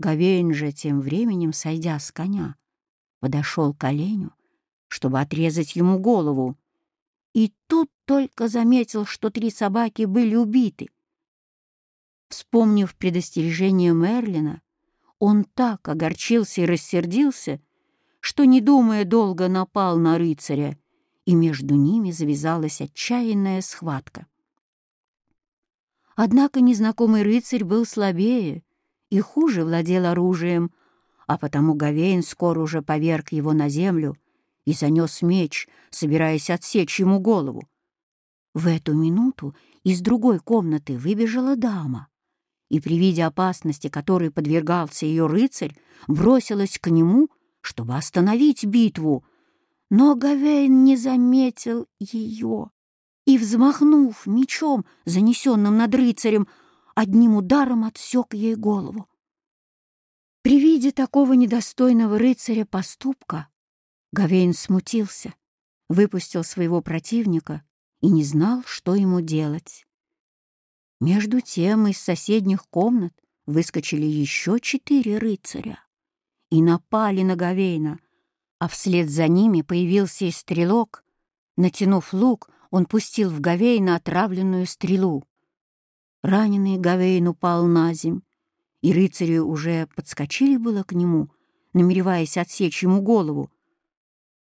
Гавейн же тем временем, сойдя с коня, подошел к оленю, чтобы отрезать ему голову, и тут только заметил, что три собаки были убиты. Вспомнив предостережение Мерлина, он так огорчился и рассердился, что, не думая долго, напал на рыцаря, и между ними завязалась отчаянная схватка. Однако незнакомый рыцарь был слабее и хуже владел оружием, а потому Гавейн скоро уже поверг его на землю и занес меч, собираясь отсечь ему голову. В эту минуту из другой комнаты выбежала дама, и при виде опасности, которой подвергался ее рыцарь, бросилась к нему, чтобы остановить битву. Но Гавейн не заметил ее и, взмахнув мечом, занесенным над рыцарем, одним ударом отсек ей голову. При виде такого недостойного рыцаря поступка Гавейн смутился, выпустил своего противника и не знал, что ему делать. Между тем из соседних комнат выскочили еще четыре рыцаря и напали на Гавейна, а вслед за ними появился и стрелок. Натянув лук, он пустил в Гавейна отравленную стрелу. Раненый Гавейн упал на земь, и рыцари уже подскочили было к нему, намереваясь отсечь ему голову.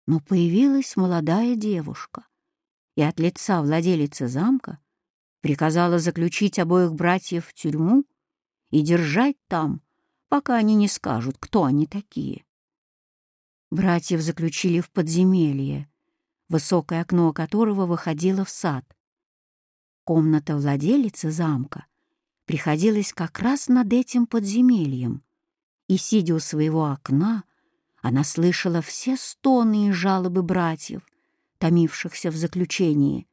Но появилась молодая девушка, и от лица владелицы замка приказала заключить обоих братьев в тюрьму и держать там, пока они не скажут, кто они такие. Братьев заключили в подземелье, высокое окно которого выходило в сад. Комната владелицы замка приходилась как раз над этим подземельем, и, сидя у своего окна, она слышала все стоны и жалобы братьев, томившихся в заключении.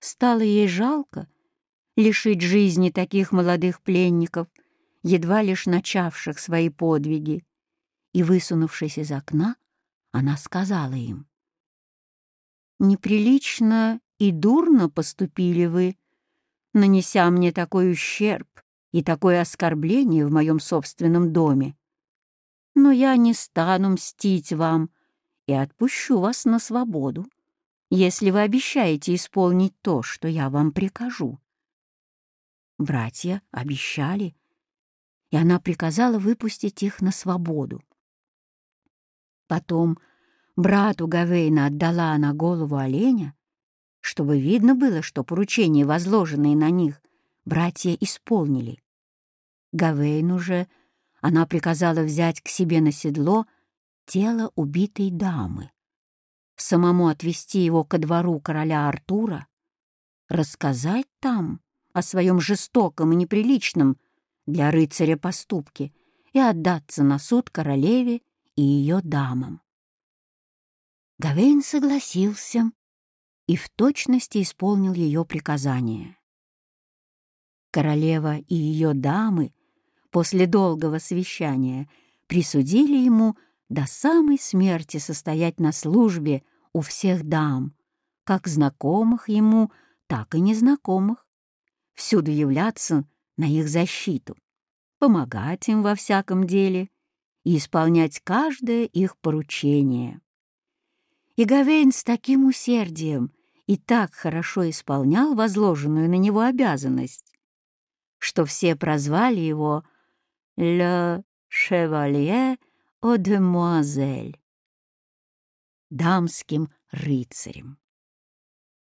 Стало ей жалко лишить жизни таких молодых пленников, едва лишь начавших свои подвиги, и, высунувшись из окна, она сказала им, «Неприлично и дурно поступили вы, нанеся мне такой ущерб и такое оскорбление в моем собственном доме. Но я не стану мстить вам и отпущу вас на свободу, если вы обещаете исполнить то, что я вам прикажу». Братья обещали, и она приказала выпустить их на свободу. Потом Брату Гавейна отдала она голову оленя, чтобы видно было, что поручения, возложенные на них, братья исполнили. Гавейну же она приказала взять к себе на седло тело убитой дамы, самому отвести его ко двору короля Артура, рассказать там о своем жестоком и неприличном для рыцаря поступке и отдаться на суд королеве и ее дамам. Гавейн согласился и в точности исполнил ее приказание. Королева и ее дамы после долгого совещания присудили ему до самой смерти состоять на службе у всех дам, как знакомых ему, так и незнакомых, всюду являться на их защиту, помогать им во всяком деле и исполнять каждое их поручение. И Гавейн с таким усердием и так хорошо исполнял возложенную на него обязанность, что все прозвали его «Le Chevalier aux Demoiselles» — дамским рыцарем.